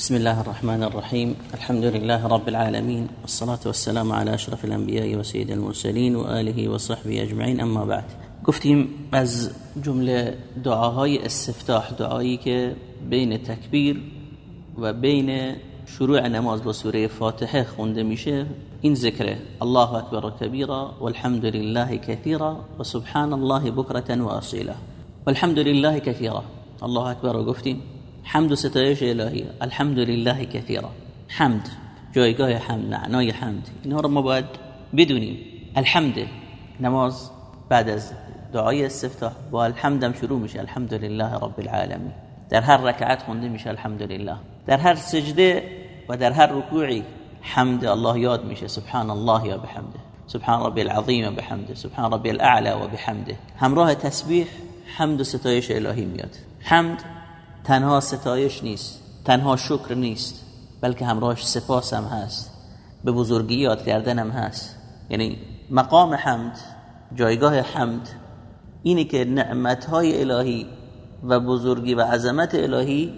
بسم الله الرحمن الرحيم. الحمد لله رب العالمين والصلاة والسلام على أشرف الأنبياء وسيد المرسلين وآله وصحبه أجمعين. أما بعد گفتیم از جمله دعاهای استفتاح دعایی که بین تکبیر و بین شروع نماز با سوره فاتحه خونده میشه این الله اکبر و کبیرا والحمد لله كثيرا و سبحان الله بكرة و اصیلا والحمد لله كثيرا. الله رو گفتیم. حمد و ستایش الهی. الحمد لله كثيرا حمد جایگاه حمد معنای حمد. اینها رو ما باید بدونیم. الحمد نماز بعد از دعای استفتاح. با الحمدم شروع میشه. الحمد لله رب العالمین. در هر رکعت خونده میشه الحمد لله در هر سجده و در هر رکوعی حمد الله یاد میشه. سبحان الله یا بحمده. سبحان ربی العظیم و بحمده. سبحان ربی الاعلى و بحمده. همراه تسبیح حمد و ستایش الهی میاد. حمد تنها ستایش نیست تنها شکر نیست بلکه همراهش سپاس هم هست به بزرگی یاد کردن هم هست. یعنی مقام حمد جایگاه حمد اینه که نعمتهای الهی و بزرگی و عظمت الهی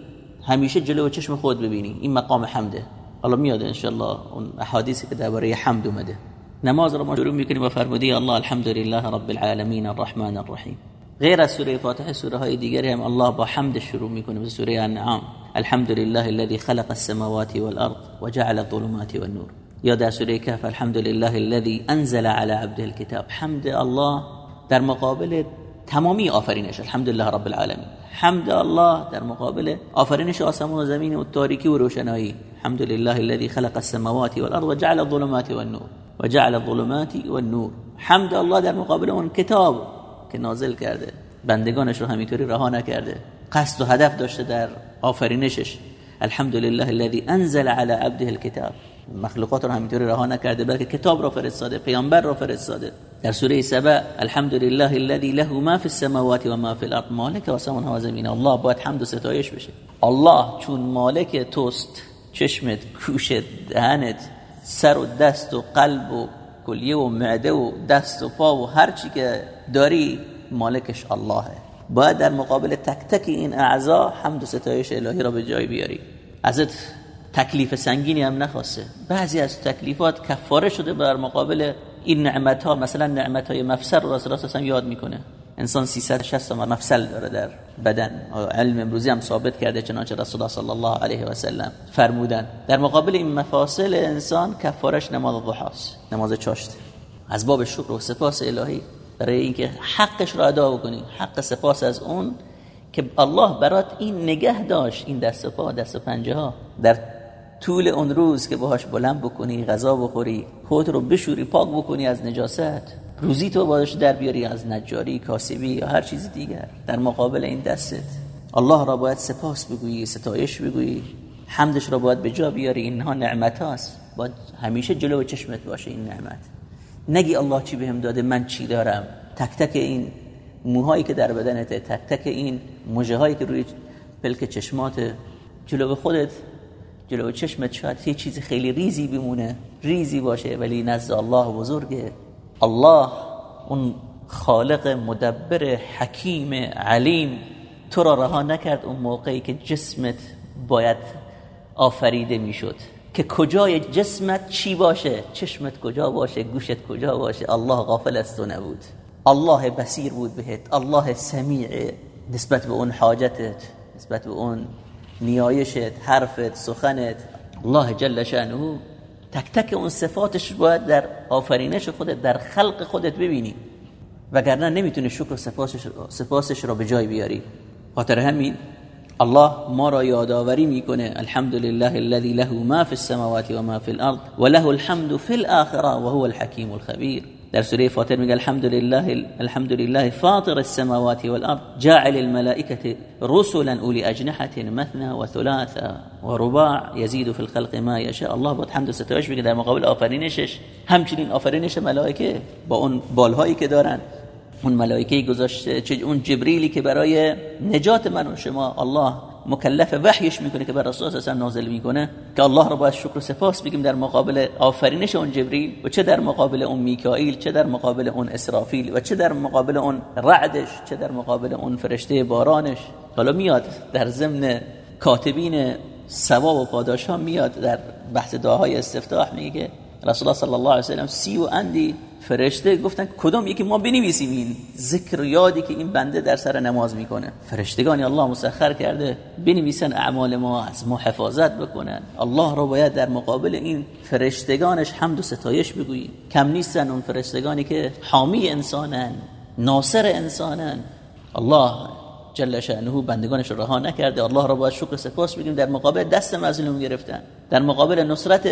همیشه جلو چشم خود ببینی. این مقام حمده. حالا میاد انشالله اون احادیثی که درباره حمد اومده. نماز رو ما شروع می‌کنیم با فرمودی الله الحمد لله رب العالمین الرحمن الرحیم. غیر از سورة فاتحة سورة های دیگری هم الله با حمد شروع میکنه مثل سورة انعام الحمد لله الذي خلق السماوات والأرض وجعل الظلمات والنور. یا در سورة کهف الحمد لله الذي انزل على عبده الكتاب. حمد الله در مقابل تمامی آفرینش. الحمدلله رب العالمین. حمد الله در مقابل آفرینش آسمان و زمین و تاریکی و روشنایی. الحمد لله الذي خلق السماوات والأرض وجعل الظلمات والنور. وجعل الظلمات والنور. حمد الله در مقابل اون کتاب. که نازل کرده. بندگانش رو همینطوری رها نکرده. قصد و هدف داشته در آفرینشش. الحمد لله الذي انزل على عبده الكتاب مخلوقات رو همینطوری رها نکرده بلکه کتاب را فرستاده پیامبر را فرستاده. در سوره سبع الحمد لله الذي له ما في السماوات و ما في الارض. مالک آسمان ها و زمین الله باید حمد و ستایش بشه. الله چون مالک توست چشمت کوشت دهنت سر و دست و قلب و کلیه و معده و دست و پا و هر چی که داری مالکش اللهه. باید در مقابل تک تک این اعضا حمد و ستایش الهی را به جای بیاری. ازت تکلیف سنگینی هم نخواسته. بعضی از تکلیفات کفاره شده بر مقابل این نعمت ها مثلا نعمت های رو رسول الله یاد می‌کنه. انسان 360 مفصل داره در بدن. علم امروزی هم ثابت کرده چنانچه رسول الله صلی الله علیه و سلم فرمودن. در مقابل این مفاصل انسان کفارش نماز ضحاست نماز چاشت. از باب شکر و سپاس الهی. برای اینکه حقش رو ادا بکنی حق سپاس از اون که الله برات این نگه داشت این دست پا دست پنجه ها. در طول اون روز که باهاش بلند بکنی غذا بخوری خود رو بشوری پاک بکنی از نجاست. روزی تو باش در بیاری از نجاری کاسبی یا هر چیز دیگر. در مقابل این دستت. الله را باید سپاس بگویی ستایش بگویی. حمدش را باید به جا بیاری. اینها نعمت هاست. باید همیشه جلو چشمت باشه این نعمت. نگی الله چی بهم داده من چی دارم؟ تک تک این موهایی که در بدنته تک تک این موجه هایی که روی پلک چشمات جلو خودت جلو چشمت. شاید یه چیز خیلی ریزی بمونه. ریزی باشه ولی نزد الله بزرگه. الله اون خالق مدبر حکیم علیم تو را رها نکرد اون موقعی که جسمت باید آفریده می‌شد. که کجای جسمت چی باشه؟ چشمت کجا باشه؟ گوشت کجا باشه؟ الله غافل از تو نبود. الله بسیر بود بهت. الله سمیع نسبت به اون حاجتت نسبت به اون نیایشت حرفت سخنت. الله جل شانه تک تک اون صفاتش باید در آفرینش خودت در خلق خودت ببینی. وگرنه نمی‌تونی شکر سپاسش, سپاسش را به جای بیاری. خاطر همین الله ما را یادآوری می‌کنه الحمد لله الذي له ما في السماوات وما في الارض وله الحمد في الاخره وهو الحكيم الخبير در سوره فاطر میگه الحمد لله الحمد لله فاطر السماوات والارض جاعل الملائكه رسلا اولي اجنحه مثنى وثلاث ورباع يزيد في الخلق ما يشاء الله با حمد و میگه در مقابل آفرینشش همچنین آفرینش ملائکه با اون بالهایی که دارن. اون ملائکه گذاشته اون جبریلی که برای نجات من و شما الله مکلف وحیش می‌کنه که بر رسول الله نازل می‌کنه که الله رو باید شکر و سپاس بگیم در مقابل آفرینش اون جبریل و چه در مقابل اون میکائیل چه در مقابل اون اسرافیل و چه در مقابل اون رعدش چه در مقابل اون فرشته بارانش. حالا میاد در ضمن کاتبین ثواب و پاداش میاد در بحث دعاهای استفتاح میگه رسول الله صلی الله علیه و سلم سی و اندی فرشته گفتن کدام یکی ما بنویسیم این ذکر یادی که این بنده در سر نماز می‌کنه؟ فرشتگانی الله مسخر کرده بنویسن اعمال ما از ما حفاظت بکنن. الله رو باید در مقابل این فرشتگانش حمد و ستایش بگوییم کم نیستن اون فرشتگانی که حامی انسانن ناصر انسانن. الله جل شأنه بندگانش رو رها نکرده. الله را باید شکر سپاس بگیم. در مقابل دست مظلوم گرفتن. در مقابل نصرت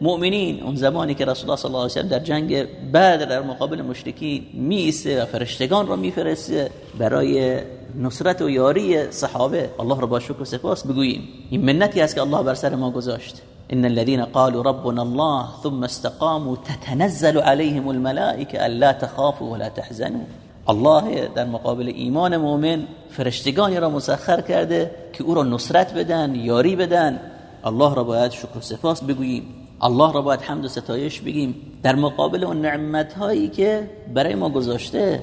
مؤمنین. اون زمانی که رسول الله صلی الله علیه و در جنگ بعد در مقابل مشرکی میسته و فرشتگان رو میفرسته برای نصرت و یاری صحابه. الله را با شکر و سپاس بگوییم. این منتی است که الله بر سر ما گذاشت. ان الذين قالوا ربنا الله ثم استقاموا تتنزل عليهم الملائكه الا تخافوا ولا تحزنوا. الله در مقابل ایمان مؤمن فرشتگانی را مسخر کرده که او را نصرت بدن یاری بدن. الله را باید شکر و سپاس بگوییم. الله را باید حمد و ستایش بگیم. در مقابل اون نعمت هایی که برای ما گذاشته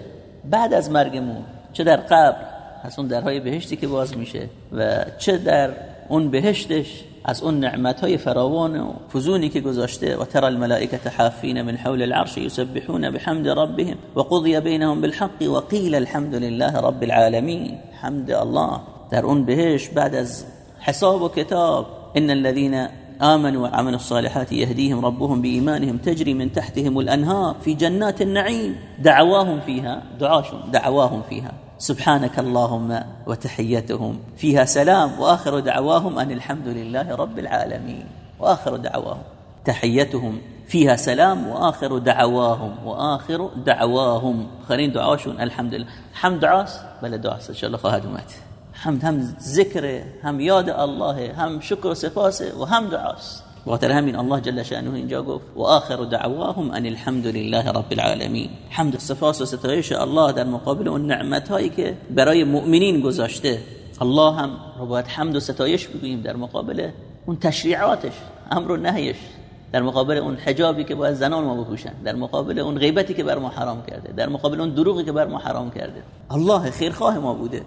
بعد از مرگمون چه در قبر از اون درهای بهشتی که باز میشه و چه در اون بهشتش از اون نعمت های فراوان و فزونی که گذاشته. و ترى الملائکه حافین من حول العرش یسبحون بحمد ربهم وقضی بینهم بالحق وقیل الحمد لله رب العالمین. حمد الله در اون بهشت بعد از حساب و کتاب. ان الذين آمنوا وعملوا الصالحات يهديهم ربهم بإيمانهم تجري من تحتهم الأنهار في جنات النعيم. دعواهم فيها دعاشهم دعواهم فيها. سبحانك اللهم وتحيتهم. فيها سلام. وآخر دعواهم أن الحمد لله رب العالمين. وآخر دعواهم. تحيتهم. فيها سلام. وآخر دعواهم. وآخر دعواهم. خرين دعاشون الحمد لله. حمد عاس بل دعاس إن شاء الله خواهد حمد هم ذکر هم یاد الله هم شکر و سپاس و هم دعاست. بخاطر همین الله جل شأنه اینجا گفت و آخر دعواهم ان الحمد لله رب العالمین. حمد و سپاس و ستایش الله در مقابل اون نعمت هایی که برای مؤمنین گذاشته. الله هم رو باید حمد و ستایش بگوییم در مقابل اون تشریعاتش امر و نهیش. در مقابل اون حجابی که باید زنان ما بپوشن. در مقابل اون غیبتی که بر ما حرام کرده. در مقابل اون دروغی که بر ما حرام کرده. الله خیرخواه ما بوده.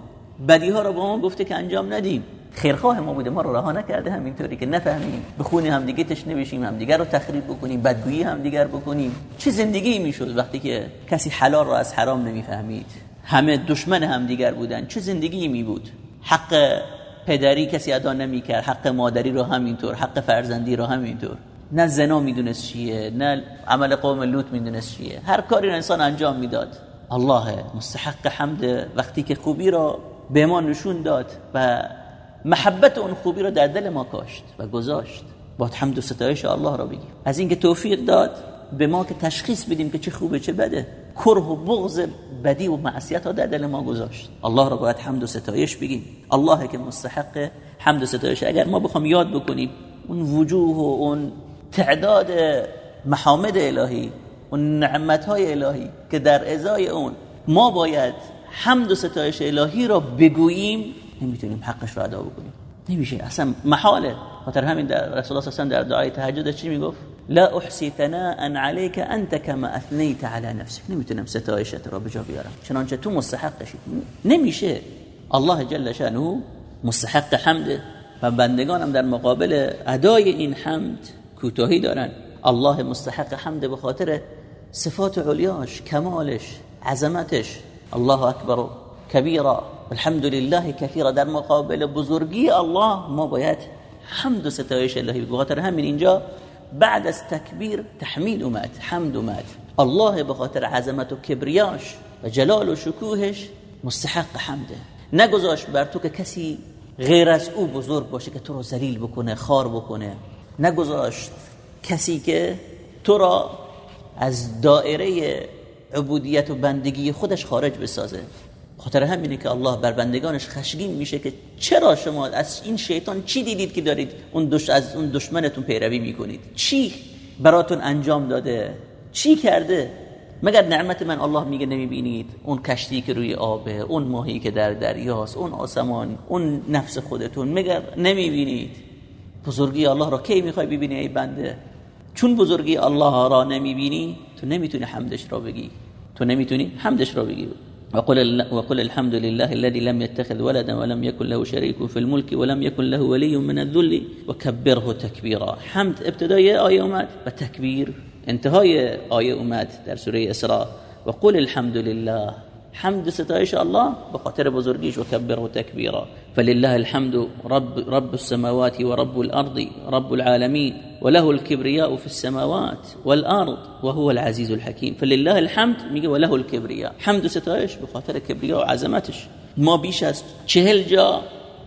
بدی ها رو با ما گفته که انجام ندیم. خیرخواه ما بوده ما رو رها نکرده همینطوری که نفهمیم. بخونی هم دیگه تشنه بشیم هم دیگر رو تخریب بکنیم بدگویی هم دیگر بکنیم. چه زندگی می‌شد وقتی که کسی حلال رو از حرام نمی‌فهمید؟ همه دشمن هم دیگر بودن. چه زندگی می بود حق پدری کسی ادا نمی‌کرد. حق مادری رو همینطور حق فرزندی رو همینطور. نه زنا می‌دونست چیه نه عمل قوم لوط می‌دونست چیه. هر کاری انسان انجام می‌داد. الله مستحق حمد. وقتی که خوبی رو به ما نشون داد و محبت اون خوبی رو در دل ما کاشت و گذاشت. با حمد و ستایش الله را بگیم. از اینکه توفیق داد به ما که تشخیص بدیم که چه خوبه چه بده کره و بغض بدی و معصیت ها در دل ما گذاشت. الله را باید حمد و ستایش بگیم. الله که مستحق حمد و ستایش. اگر ما بخوام یاد بکنیم اون وجوه و اون تعداد محامد الهی و نعمت های الهی که در ازای اون ما باید حمد و ستایش الهی را بگوییم نمی‌تونیم حقش را ادا بکنیم. نمیشه. اصلا محاله. خاطر همین در رسول الله صلی در دعای تهجد چی می‌گفت؟ لا احسی ثناء عليك انت كما اثنيت على نفسك نمی‌تونم ستایشت را جا بیارم. چنانچه تو مستحقشی. نمیشه. الله جل شانه مستحق حمد. و بندگانم در مقابل ادای این حمد کوتاهی دارن. الله مستحق حمد به خاطر صفات علیاش کمالش عظمتش. الله اکبر کبیرا الحمد لله کثیرا در مقابل بزرگی الله ما باید حمد و ستایش الهی بخاطر همین اینجا بعد از تکبیر تحمید اومد حمد اومد الله به خاطر عظمت و کبریاش و جلال و شکوهش مستحق حمده نگذاش بر تو که کسی غیر از او بزرگ باشه که تو رو ذلیل بکنه خار بکنه نگذاشت کسی که تو را از دائره عبودیت و بندگی خودش خارج بسازه. خاطر همینه که الله بر بندگانش خشگین میشه که چرا شما از این شیطان چی دیدید که دارید اون دش از اون دشمنتون پیروی می‌کنید؟ چی براتون انجام داده؟ چی کرده؟ مگر نعمت من الله میگه نمی‌بینید؟ اون کشتی که روی آبه اون ماهی که در دریاست اون آسمان اون نفس خودتون مگر نمی‌بینید؟ بزرگی الله را کی می‌خوای ببینی ای بنده؟ چون بزرگی الله را نمی‌بینی تو نمیتونی حمدش را بگی. تو نمیتونی حمدش را بگی. وقل, وقل الحمد لله الذي لم يتخذ ولدا ولم يكن له شريك في الملك ولم يكن له ولي من الذل وكبره تكبيرا. حمد ابتدای آیه اومد و تکبیر انتهای آیه اومد در سوره اسراء. وقل الحمد لله حمد ستایش الله. به خاطر بزرگیش و کبره تکبیرا فلله الحمد رب, رب السماوات ورب الأرض رب العالمين. وله الكبرياء في السماوات والأرض وهو العزيز الحكيم. فلله الحمد میگه وله الكبرياء. حمد ستایش به خاطر کبریا و عظمتش ما بیش از چهل جا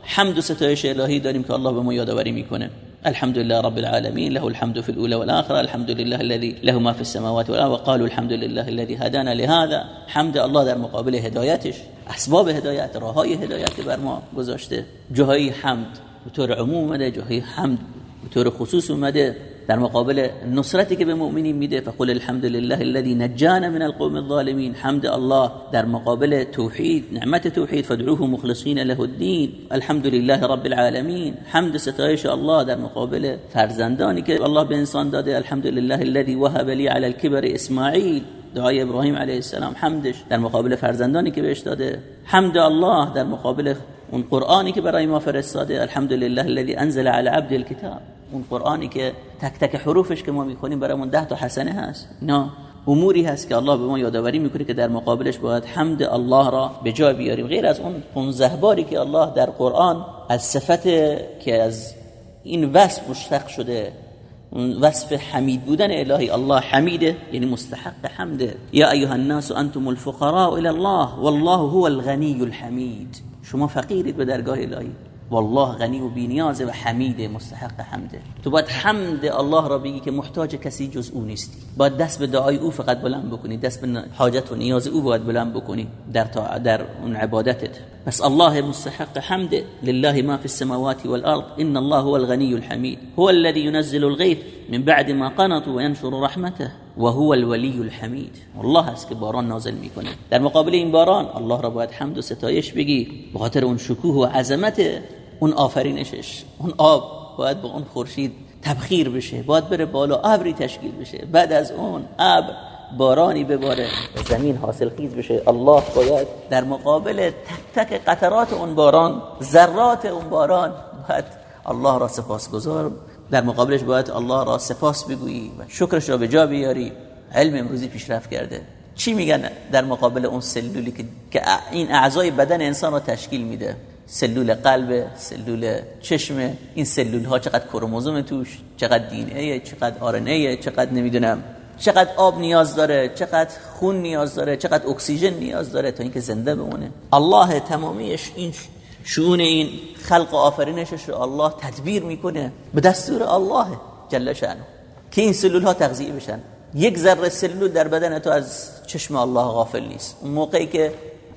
حمد و ستایش الهی داریم که الله به ما یادآوری میکنه الحمد لله رب العالمين له الحمد في الأولى والآخرة الحمد لله الذي له ما في السماوات والأرض وقالوا الحمد لله الذي هدانا لهذا حمد الله در مقابل هدایتش اسباب هدایت راهای هدایت بر ما گذاشته. جاهای حمد به طور عموم جاهای حمد به طور خصوص اومده. در مقابل نصرتی که به مؤمنین میده فقل الحمد لله الذي نجانا من القوم الظالمين حمد الله در مقابل توحید نعمت توحید فدعوه مخلصین له الدين الحمد لله رب العالمين حمد ستایش الله در مقابل فرزندانی که الله به انسان داده. الحمد لله الذي وهب لي على الكبر اسماعیل. دعای ابراهیم علیه السلام حمدش در مقابل فرزندانی که بهش داده. حمد الله در مقابل اون قرآنی که برای ما فرستاده. الحمد لله الذي انزل على عبد الكتاب اون قرآنی که تک تک حروفش که ما می‌خونیم برامون ده تا حسنه هست. نه. اموری هست که الله به ما یادآوری می‌کنه که در مقابلش باید حمد الله را به جای بیاریم. غیر از اون 15 باری که الله در قرآن از صفت که از این وصف مشتق شده اون وصف حمید بودن الهی الله حمیده یعنی مستحق حمده یا ایها الناس انتم الفقراء الى الله والله هو الغنی الحمید. شما فقیرید به درگاه الهی. والله غنی و بینیازه و حمیده مستحق حمده. تو باید حمد الله را بگی که محتاج کسی جز او نیستی. باید دست به دعای او فقط بلند بکنی دست به حاجت و نیاز او باید بلند بکنی در, در اون عبادتت. بس الله مستحق حمده لله ما في السماوات والأرض إن الله هو الغني الحميد هو الذي ينزل الغيث من بعد ما قنطوا وينشر رحمته وهو الولي الحمید الله هست که باران نازل می‌کنه. در مقابل این باران الله را باید حمد و ستایش بگی به اون شکوه و عظمت اون آفرینشش. اون آب باید به اون خورشید تبخیر بشه باید بره بالا ابری تشکیل بشه. بعد از اون ابر بارانی بباره. زمین حاصل خیز بشه. الله باید در مقابل تک تک قطرات اون باران ذرات اون باران باید الله را سپاسگزار. در مقابلش باید الله را سپاس بگویی و شکرش را به جا بیاری. علم امروزی پیشرفت کرده. چی میگن در مقابل اون سلولی که این اعضای بدن انسان را تشکیل میده؟ سلول قلب سلول چشم. این سلول ها چقدر کروموزوم توش چقدر دینه چقدر آرنه چقدر نمی‌دونم. چقدر آب نیاز داره چقدر خون نیاز داره چقدر اکسیژن نیاز داره تا اینکه زنده بمونه. الله تمامیش این شون این خلق و آفرینشش رو الله تدبیر می‌کنه به دستور الله جل شأنه. که این سلول ها تغذیه بشن. یک ذره سلول در بدن تو از چشم الله غافل نیست. اون موقعی که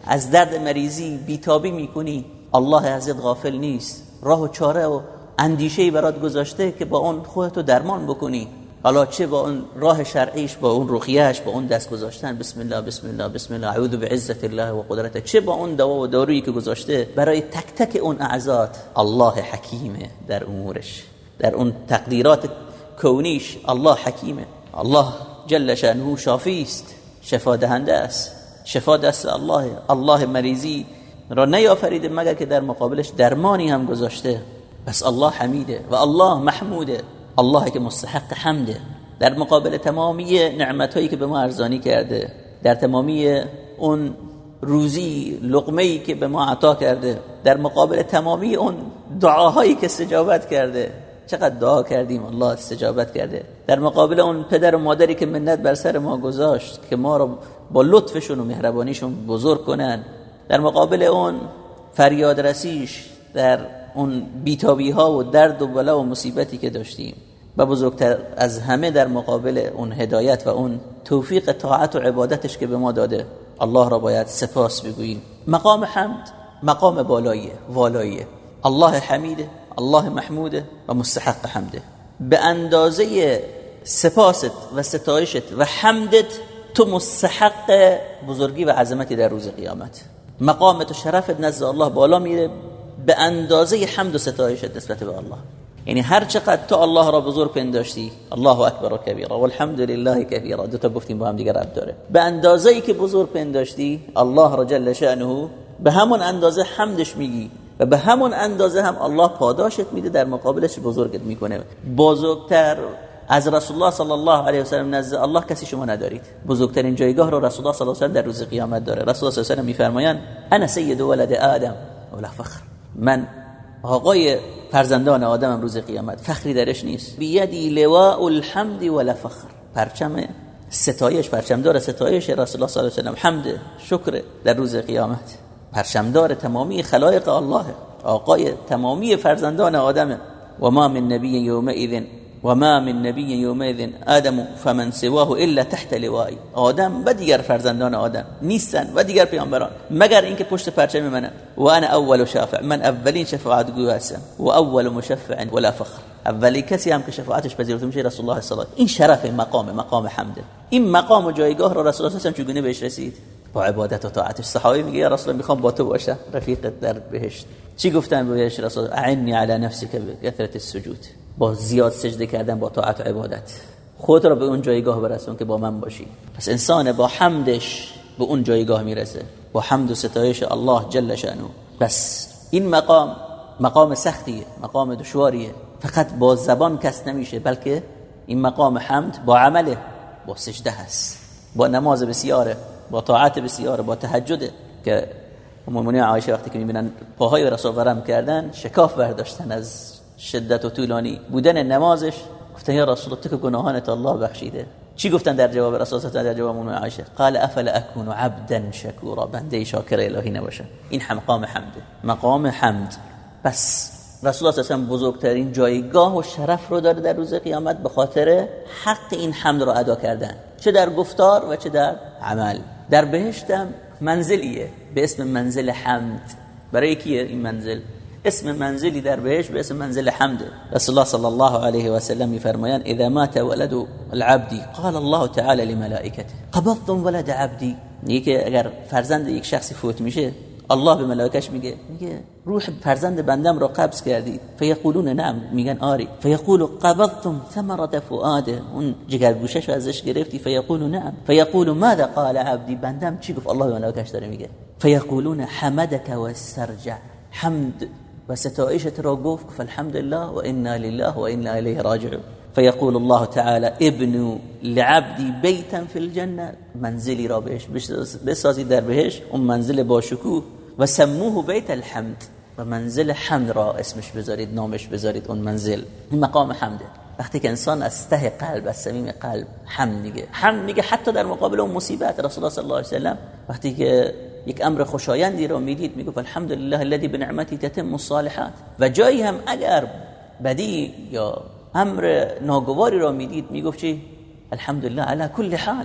از درد مریضی بیتابی می‌کنی الله ازت غافل نیست. راه و چاره و اندیشه برات گذاشته که با اون خودتو درمان بکنی. حالا چه با اون راه شرعیش با اون رخیهش با اون دست گذاشتن. بسم الله بسم الله بسم الله. اعوذ بعزت الله و قدرت چه با اون دوا و دارویی که گذاشته. برای تک تک اون اعضات الله حکیمه در امورش. در اون تقدیرات کونیش الله حکیمه. الله جل شانه شافی است. شفا دهنده است. شفا دست الله. الله مریضی را نیافریده مگر که در مقابلش درمانی هم گذاشته. بس الله حمیده و الله محموده. الله که مستحق حمده در مقابل تمامی نعمت هایی که به ما ارزانی کرده در تمامی اون روزی لقمه که به ما عطا کرده در مقابل تمامی اون دعاهایی که استجابت کرده چقدر دعا کردیم الله استجابت کرده. در مقابل اون پدر و مادری که منت بر سر ما گذاشت که ما رو با لطفشون و مهربانیشون بزرگ کنن. در مقابل اون فریاد رسیش در اون بیتابی ها و درد و بلا و مصیبتی که داشتیم. و بزرگتر از همه در مقابل اون هدایت و اون توفیق طاعت و عبادتش که به ما داده الله را باید سپاس بگوییم. مقام حمد مقام بالاییه والاییه. الله حمیده الله محموده و مستحق حمده. به اندازه سپاست و ستایشت و حمدت تو مستحق بزرگی و عظمتی در روز قیامت. مقامت و شرفت نزد الله بالا میره به اندازه حمد و ستایشت نسبت به الله. یعنی هر چقدر تو الله را بزرگ پنداشتی الله اکبر و کبیره والحمد لله کبیره دو تا گفتیم با هم دیگه رب داره. به اندازه ای که بزرگ پنداشتی الله را جل شأنه به همون اندازه حمدش میگی و به همون اندازه هم الله پاداشت میده در مقابلش بزرگت می‌کنه. بزرگتر از رسول الله صلی الله علیه و سلم نزد الله کسی شما ندارید. بزرگترین جایگاه رو رسول الله صلی الله علیه و سلم در روز قیامت داره. رسول الله صلی الله علیه و سلم میفرمایند انا سید ولد آدم. ولا فخر. من آقای فرزندان آدم روز قیامت فخری درش نیست. بیدی لواء الحمد ولا فخر. پرچم ستایش پرچمدار ستایش رسول الله صلی الله علیه و سلم. حمد شکر در روز قیامت. پرچمدار تمامی خلایق الله. آقای تمامی فرزندان آدم. و ما من نبی یومئذ و ما من نبی یومئذ آدم فمن سواه إلا تحت لوایی آدم و دیگر فرزندان آدم نیستن و دیگر پیامبران. مگر اینکه پشت پرچم منن و أنا اول شافع. من اولین شفاعت گو هستم. و اول مشفع ولا فخر. اولی کسی هم که شفاعتش پذیرفته میشه رسول الله صلی الله این شرف مقام مقام حمده. این مقام و جایگاه رو رسول الله چگونه بهش رسید؟ با عبادت و طاعتش. صحابی میگه یا رسول الله میخوام با تو باشم رفیقت در بهشت. چی گفتن بهش رسول اعنی علی نفسك بكثرة السجود. با زیاد سجده کردن با طاعت و عبادت. خود را به اون جایگاه برسون که با من باشی. پس انسان با حمدش به اون جایگاه می‌رسه. با حمد و ستایش الله جل شانو بس این مقام مقام سختیه مقام دشواریه. فقط با زبان کس نمیشه بلکه این مقام حمد با عمله با سجده هست. با نماز بسیاره با طاعت بسیاره با تهجده که مومنی عایشه وقتی که می‌بینن پاهای رسول ورم کردن شکاف برداشتن از شدت و طولانی بودن نمازش گفتن یا رسول تو که گناهانت الله بخشیده. چی گفتن در جواب رسول الله؟ در جواب مومن عایشه. قال افلا اكون عبدا شکورا؟ بنده شاکر الهی نباشم این مقام حمده مقام حمد. بس رسول الله صلی بزرگترین جایگاه و شرف رو داره در روز قیامت به خاطر حق این حمد رو ادا کردن. چه در گفتار و چه در عمل. در بهشتم منزلیه. به اسم منزل حمد. برای کیه این منزل؟ اسم منزلی در بهشت به اسم منزل حمد. رسول الله صلی الله علیه و سلم میفرمایند اذا مات ولد العبد قال الله تعالی لملائکته. قبضتم ولد عبدی. میگه اگر فرزند یک شخصی فوت میشه الله به ملائکش میگه میگه روح فرزند بندم را قبض کردی. فیقولون نعم. میگن آری. فیقول قبضتم ثمرة فؤاده. اون جگرگوشش ازش گرفتی. فیقول نعم. فیقول ماذا قال عبدی؟ بندم چی گفت؟ الله به ملائکش داره میگه. فیقولون حمدك واسترجع حمد و ستایشت را گفت فالحمد لله و انا لله و انا الیه راجعون. فيقول الله تعالى ابن لعبدي بيتا في الجنه منزلی را بهش بسازی در بهش. اون منزل با شکوه. و سموه بیت الحمد. و منزل حمد را اسمش بذارید نامش بذارید اون منزل. مقام حمده. وقتی که انسان از ته قلب از صمیم قلب حمد میگه. حمد میگه حتی در مقابل اون مصیبت. رسول الله صلی الله علیه و وقتی که یک امر خوشایندی رو می‌دید میگه الحمدلله الذي بنعمتی تتم الصالحات. و جایی هم اگر بدی یا امر ناگواری را می‌دید می‌گفت چی؟ الحمدلله علی کل حال.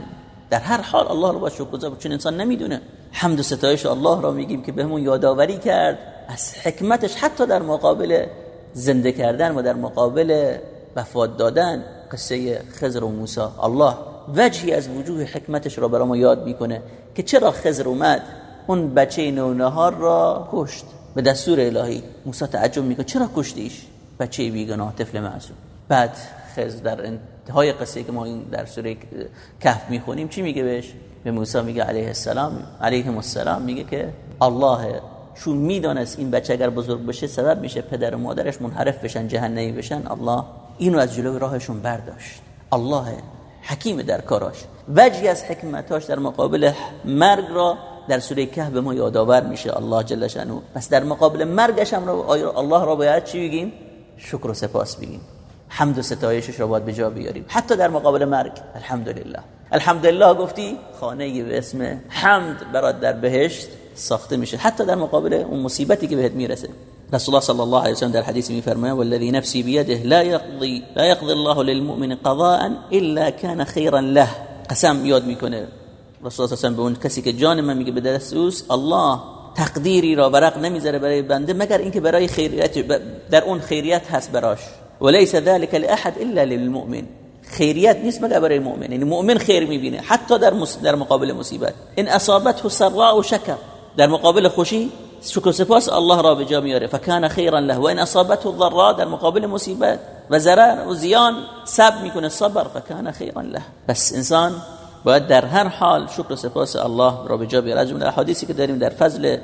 در هر حال الله رو با شکر چون انسان نمی‌دونه. حمد و ستایش الله را میگیم که بهمون یادآوری کرد از حکمتش حتی در مقابل زنده کردن و در مقابل وفات دادن. قصه خضر و موسی. الله وجهی از وجوه حکمتش را برای ما یاد می‌کنه که چرا خضر اومد؟ اون بچه نونهار را کشت. به دستور الهی موسی تعجب می‌کنه چرا کشتیش؟ بچه بیگناه طفل معصوم. بعد خضر در انتهای قصه که ما این در سوره کهف می‌خونیم چی میگه بهش؟ به موسی میگه علیه السلام علیه السلام میگه که الله چون می‌دانست این بچه اگر بزرگ بشه سبب میشه پدر و مادرش منحرف بشن جهنمی بشن الله اینو از جلوی راهشون برداشت. الله حکیم در کاراش وجهی از حکمتاش در مقابل مرگ را در سوره کهف به ما یادآور میشه الله جل شانو پس در مقابل مرگش هم الله را باید چی بگیم؟ شکر و سپاس بگیم. حمد و ستایشش را باید به جا بیاریم. حتی در مقابل مرگ. الحمدلله. الحمدلله گفتی؟ خانه به اسم حمد برات در بهشت ساخته میشه. حتی در مقابل اون مصیبتی که بهت می‌رسه. رسول الله صلی الله علیه و سلم در حدیث میفرماید والذی نفسی بیده لا يقضي لا يقضي الله للمؤمن قضاء الا كان خيرا له. قسم یاد می‌کنه. رسول الله به اون کسی که جان من میگه به دست اوست الله تقدیری را برق نمی‌ذاره برای بنده مگر اینکه برای خیریت در اون خیریت هست براش. وليس ذلك لاحد الا للمؤمن. خیریت نیست مگر برای مؤمن. یعنی مؤمن خیر می‌بینه حتی در در مقابل مصیبت. ان اصابته سراء و شکر. در مقابل خوشی شکر سپاس الله را به جا میاره. فکان خیرا له. و ان اصابته الضراء در مقابل مصیبت و ضرر و زیان صبر می‌کنه. صبر. فکان خیرا له. بس انسان باید در هر حال شکر سپاس الله را به جا بیاره. از جمله حدیثی که داریم در فضل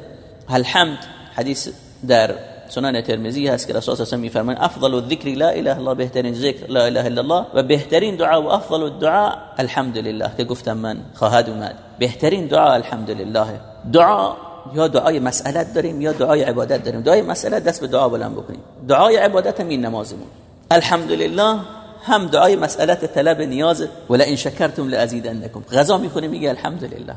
الحمد حدیث در سنن ترمذی هست که رسول الله میفرمایند افضل الذکر لا اله الا الله بهترین ذکر لا اله الا الله و بهترین دعا و افضل الدعاء الحمد لله که گفتم من خواهد اومد. بهترین دعا الحمد لله دعا یا دعای مسئلت داریم یا دعای عبادت داریم. دعای مسئلت دست به دعا بلند بکنیم. دعای عبادت هم این نمازمون. الحمدلله هم دعای مسئلت طلب نیاز ولا ان شکرتم لازیدنکم. غذا می‌کنه میگه الحمدلله.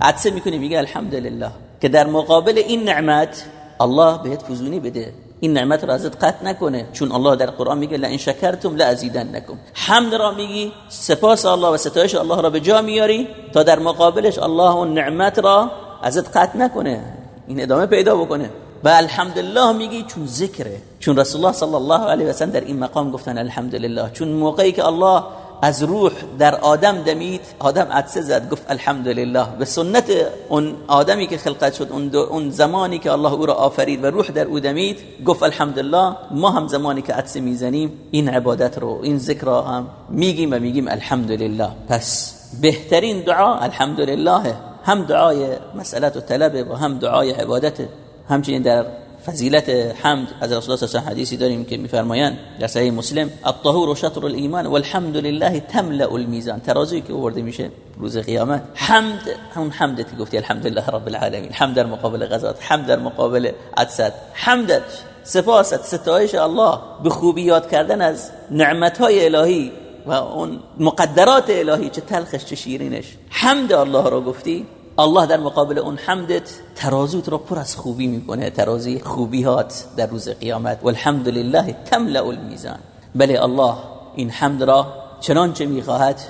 عطسه می‌کنه میگه الحمدلله. که در مقابل این نعمت الله بهت فزونی بده. این نعمت را ازت قطع نکنه. چون الله در قرآن میگه لئن شکرتم لازیدنکم. حمد را میگی سپاس الله و ستایش الله را به جا میاری تا در مقابلش الله اون نعمت را ازت قطع نکنه. این ادامه پیدا بکنه. و الحمدلله میگی چون ذکره. چون رسول الله صلی الله علیه و سلم در این مقام گفتن الحمدلله. چون موقعی که الله از روح در آدم دمید آدم عدسه زد گفت الحمدلله. به سنت اون آدمی که خلقت شد اون, اون زمانی که الله او را آفرید و روح در او دمید گفت الحمدلله. ما هم زمانی که عدسه می‌زنیم این عبادت رو این ذکر را هم میگیم و میگیم الحمدلله. پس بهترین دعا الحمدلله هم دعای مسئلت و طلب و هم دعای عبادت همچنین در فضیلت حمد از رسول الله صلی حدیثی داریم که میفرمایند در صحیح مسلم الطهور شطر الايمان والحمد لله تملا الميزان ترازوی که آورده میشه روز قیامت. حمد همون حمدت که گفتی الحمدلله رب العالمین. حمد در مقابل غزات حمد در مقابل عدست حمدت سپاست ستایش الله به خوبی یاد کردن از نعمت های الهی و اون مقدرات الهی چه تلخش چه شیرینش. حمد الله را گفتی؟ الله در مقابل اون حمدت ترازوت را پر از خوبی می‌کنه ترازی خوبیات در روز قیامت. والحمد لله تملأ المیزان. بله الله این حمد را چنانچه می‌خواهد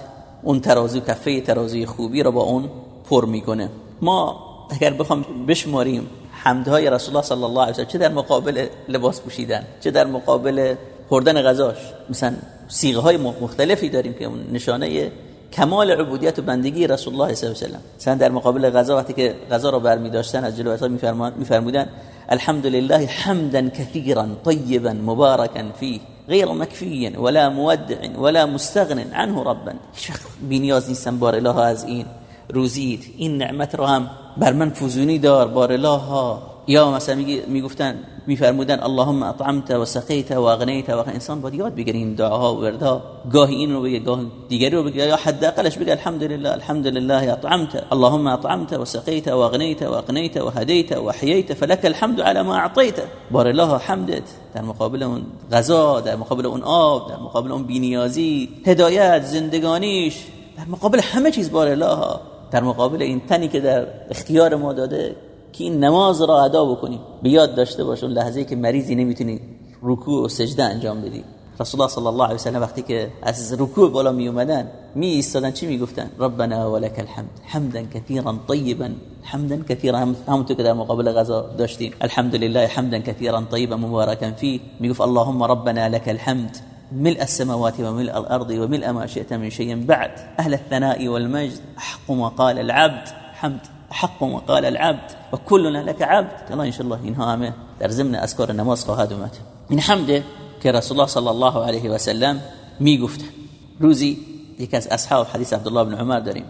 اون ترازو کفه ترازوی خوبی را با اون پر می‌کنه. ما اگر بخوام بشماریم حمدهای رسول الله صلی الله علیه و چه در مقابل لباس پوشیدن چه در مقابل خوردن غذاش مثلا سیغه های مختلفی داریم که نشانه کمال عبودیت و بندگی رسول الله صلی الله علیه و سلم. در مقابل غذا وقتی که غذا رو برمی داشتن از جلو میفرمودن الحمد لله حمدا كثيرا طيبا مباركا فيه غير مكفي ولا مودع ولا مستغن عنه ربا. هیچ نیاز نیستم بار الله از این. روزید این نعمت رو هم بر من فوزونی دار بار الله یا مثلا می‌گفتن میفرمودن اللهم اطعمت و سقیت و اغنیت و انسان باید یاد بگیره این دعاها و وردها گاهی این رو بگه گاهی دیگری رو بگه. یا حداقلش بگه الحمدلله الحمدلله اطعمت. اللهم اطعمت و سقیت و اغنیت و اقنیت و هدیت و حییت فلك الحمد على ما اعطیت. بار الله حمدت. در مقابل اون غذا در مقابل اون آب در مقابل اون بینیازی هدایت زندگانیش در مقابل همه چیز بار الله در مقابل این تنی که در اختیار ما داده که این نماز را ادا بکنیم. بیاد داشته باش اون لحظه که مریضی نمی‌تونی رکوع و سجده انجام بدی. رسول الله صلی الله علیه و سلم وقتی که از رکوع بالا می اومدن می ایستادن چی می‌گفتن؟ ربنا ولك الحمد. حمدا كثيرا طيبا حمدا كثيرا همونطور که در مقابل غذا داشتیم. الحمد لله حمدا كثيرا طيبا مباركا فيه می‌گفت اللهم ربنا لك الحمد. ملء السماوات وملء الأرض وملء ما شئت من شيء. بعد أهل الثناء والمجد أحق ما قال العبد. حمد حق وقال العبد. و کلنا لك عبد. الله إن شاء الله اینها همه در ضمن اذکار نماز خواهد اومد این حمده که رسول الله صلی الله علیه و سلم میگفت روزی یکی از اصحاب حدیث عبدالله بن عمر داریم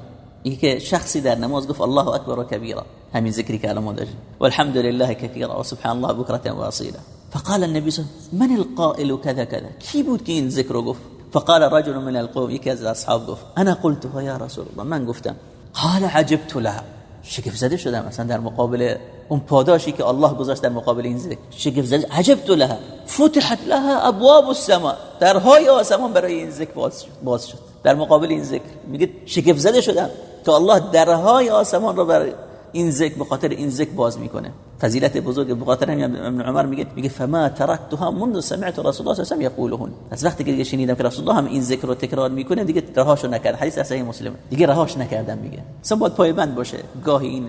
یکی شخصی در نماز گفت الله اکبر و کبیرا همین ذکری والحمد لله كثيرا وسبحان الله بكرة وأصيلا. فقال النبي صلى الله من القائل كذا كذا؟ کی بود که این ذکر گفت؟ فقال رجل من القوم یکی از اصحاب گفت انا قلتها یا رسول الله؟ من گفتم قال عجبت لها. شگفت زده شدم مثلا در مقابل اون پاداشی که الله گذاشت در مقابل این ذکر. شگفت زده عجبت لها. فتحت لها ابواب السماء درهای آسمان برای این ذکر باز شد در مقابل این ذکر. میگه شگفت زده شدم تا الله درهای آسمان رو برای این ذکر به خاطر این ذکر باز می‌کنه. فضیلت بزرگ به خاطر همین ابن عمر میگه میگه فما ترکتها منذ سمعت رسول الله صلی الله علیه و یقولهن از وقتی که دیگه شنیدم که رسول الله هم این ذکر رو تکرار می‌کنه دیگه رهاشو نکرد. حدیث صحیح مسلم. دیگه رهاش نکردم میگه. اصلا باید پایبند باشه. گاهی این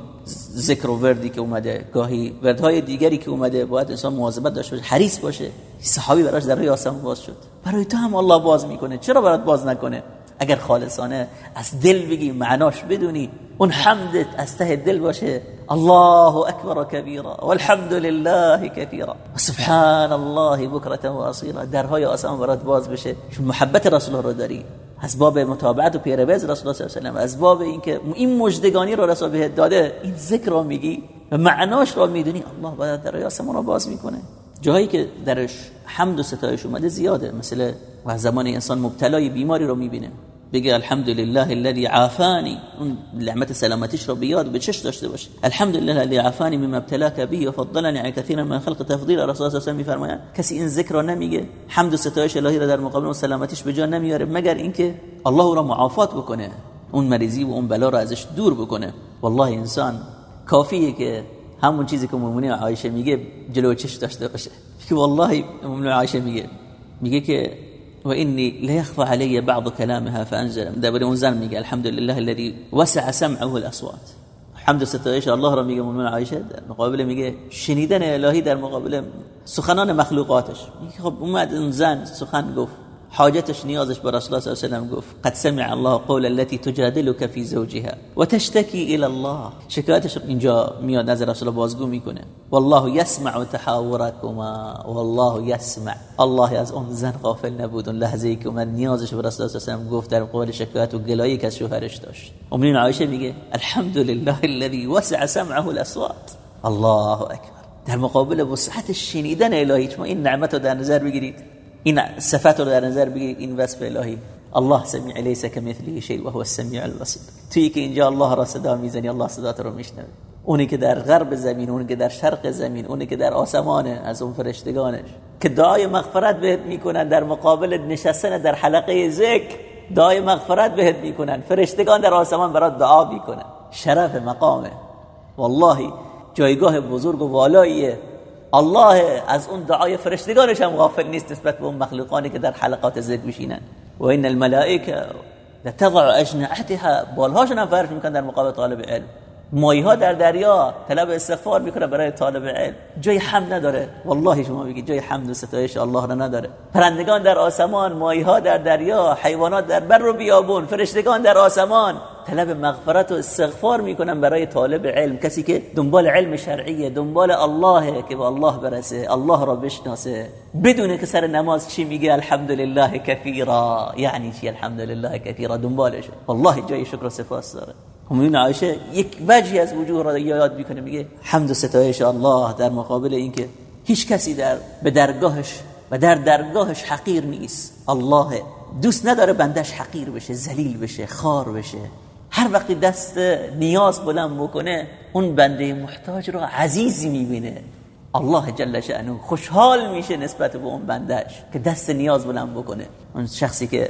ذکر و وردی که اومده گاهی وردهای دیگری که اومده باید انسان مواظبت داشته باشه حریص باشه. صحابی براش در روی آسمان باز شد. برای تو هم الله باز می‌کنه. چرا برات باز نکنه؟ اگر خالصانه از دل بگی معناش بدونی اون حمدت از ته دل باشه. الله اکبر کبیرا. والحمد لله کثیرا. سبحان الله بکرة و اصیلا. درهای آسمان برات باز بشه. چون محبت رسول الله رو داری. از باب متابعت و پیروی رسول الله صلی الله علیه و از باب اینکه این مجدگانی رو رسول بهت داده این ذکر رو میگی و معناش رو می‌دونی الله باید درهای آسمان رو باز می‌کنه. جایی که درش حمد و ستایش اومده زیاده. مثل و زمان انسان مبتلای بیماری رو می‌بینه. بگه الحمدلله الذي عافانی. اون نعمت سلامتیش رو بیاد به چش داشته باشه. الحمدلله الذي عافانی مما ابتلاك به و فضلني على كثير من خلق تفضیل. رسول الله صلی میفرمایند کسی این ذکر رو نمیگه حمد و ستایش الهی رو در مقابل اون سلامتیش به جا نمیاره مگر اینکه الله را معافات بکنه اون مریضی و اون بلا رو ازش دور بکنه. والله انسان کافیه که همون چیزی که مؤمنه عایشه میگه جلو چش داشته باشه. که والله مؤمنه عایشه میگه میگه که و اینی لیخفى علی بعض كلامها فانزل درباره اون زن میگه الحمد لله الذي وسع سمعه الاصوات حمد و ستایش الله را میگه مؤمن عایشه در مقابل میگه شنیدن الهی در مقابل سخنان مخلوقاتش خب اومد اون زن سخن گفت حاجتش نیازش به رسول الله صلی الله علیه و گفت قد سمع الله قول التي تجادلك في زوجها وتشتكي الى الله. شکایتش اینجا میاد نظر رسول الله بازگو می‌کنه. والله يسمع تحاوركما والله يسمع الله از اون زن غافل نبود اون لحظه ای که من نیازش به رسول الله صلی الله گفت در قول شکایت و گلایی که از شوهرش داشت. امین عایشه میگه الحمد لله الذي وسع سمعه الاصوات. الله اکبر. در مقابل وسعت شنیدن الهی شما این نعمت رو در نظر بگیرید. این صفت رو در نظر بگیرید این وصف الهی الله سمیع لیس کمثله شیء و هو السمیع البصیر توی که اینجا الله را صدا می‌زنی الله صدات رو میشنوه اونی که در غرب زمین اونی که در شرق زمین اونی که در آسمانه از اون فرشتگانش. که دعای مغفرت بهت می‌کنن در مقابل نشستن در حلقه ذکر دعای مغفرت بهت می‌کنن. فرشتگان در آسمان برات دعا می‌کنن. شرف مقامه. والله جایگاه بزرگ و والاییه. الله از اون دعای فرشتگانش هم غافل نیست نسبت به اون مخلوقانی که در حلقات ذکر میشینن. و این الملائکه لتضع اجنحتها. بالهاشون هم فرش می‌کنن در مقابل طالب علم. مایها در دریا طلب استغفار می‌کنه برای طالب علم. جای حمد نداره. والله شما بگید جای حمد و ستایش الله را نداره. پرندگان در آسمان مایها در دریا حیوانات در بر و بیابون فرشتگان در آسمان. طلب مغفرت و استغفار می‌کنن برای طالب علم. کسی که دنبال علم شرعیه دنبال الله که به الله برسه الله را بشناسه. بدون که سر نماز چی میگه؟ الحمدلله کثیرا. یعنی چی الحمدلله کثیرا؟ دنبالشه والله جای شکر و سپاس داره. همین عایشه یک وجهی از وجوه را یاد می‌کنه. میگه حمد و ستایش الله در مقابل اینکه هیچ کسی در به درگاهش و در درگاهش حقیر نیست. الله دوست نداره بندش حقیر بشه ذلیل بشه خار بشه. هر وقتی دست نیاز بلند بکنه اون بنده محتاج رو عزیزی می‌بینه. الله جل شأنه خوشحال میشه نسبت به اون بندش که دست نیاز بلند بکنه. اون شخصی که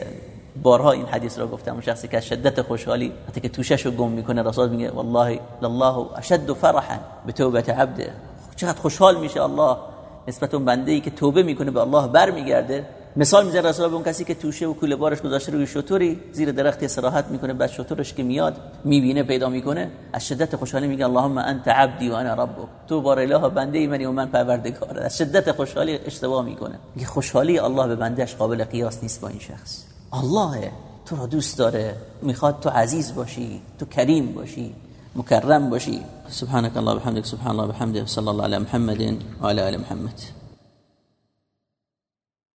بارها این حدیث رو گفتم اون شخصی که از شدت خوشحالی وقتی که توشش رو گم می‌کنه رسول میگه والله لله اشد فرحا به توبت عبده. چقدر خوشحال میشه الله نسبت اون بنده ای که توبه می‌کنه به الله برمیگرده. مثال می‌زنه رسول به اون کسی که توشه و کوله بارش گذاشته روی شطوری زیر درخت استراحت می‌کنه بعد شطورش که میاد می‌بینه پیدا می‌کنه از شدت خوشحالی میگه اللهم انت عبدی و انا ربک تو بار اله بنده ای منی و من پروردگار از شدت خوشحالی اشتباه می‌کنه. میگه خوشحالی الله به بندهش قابل قیاس نیست با این شخص. الله تو را دوست داره می‌خواد تو عزیز باشی تو کریم باشی مکرم باشی. سبحانك الله وبحمدك سبحان الله وبحمده صلى الله على محمد وعلى ال محمد.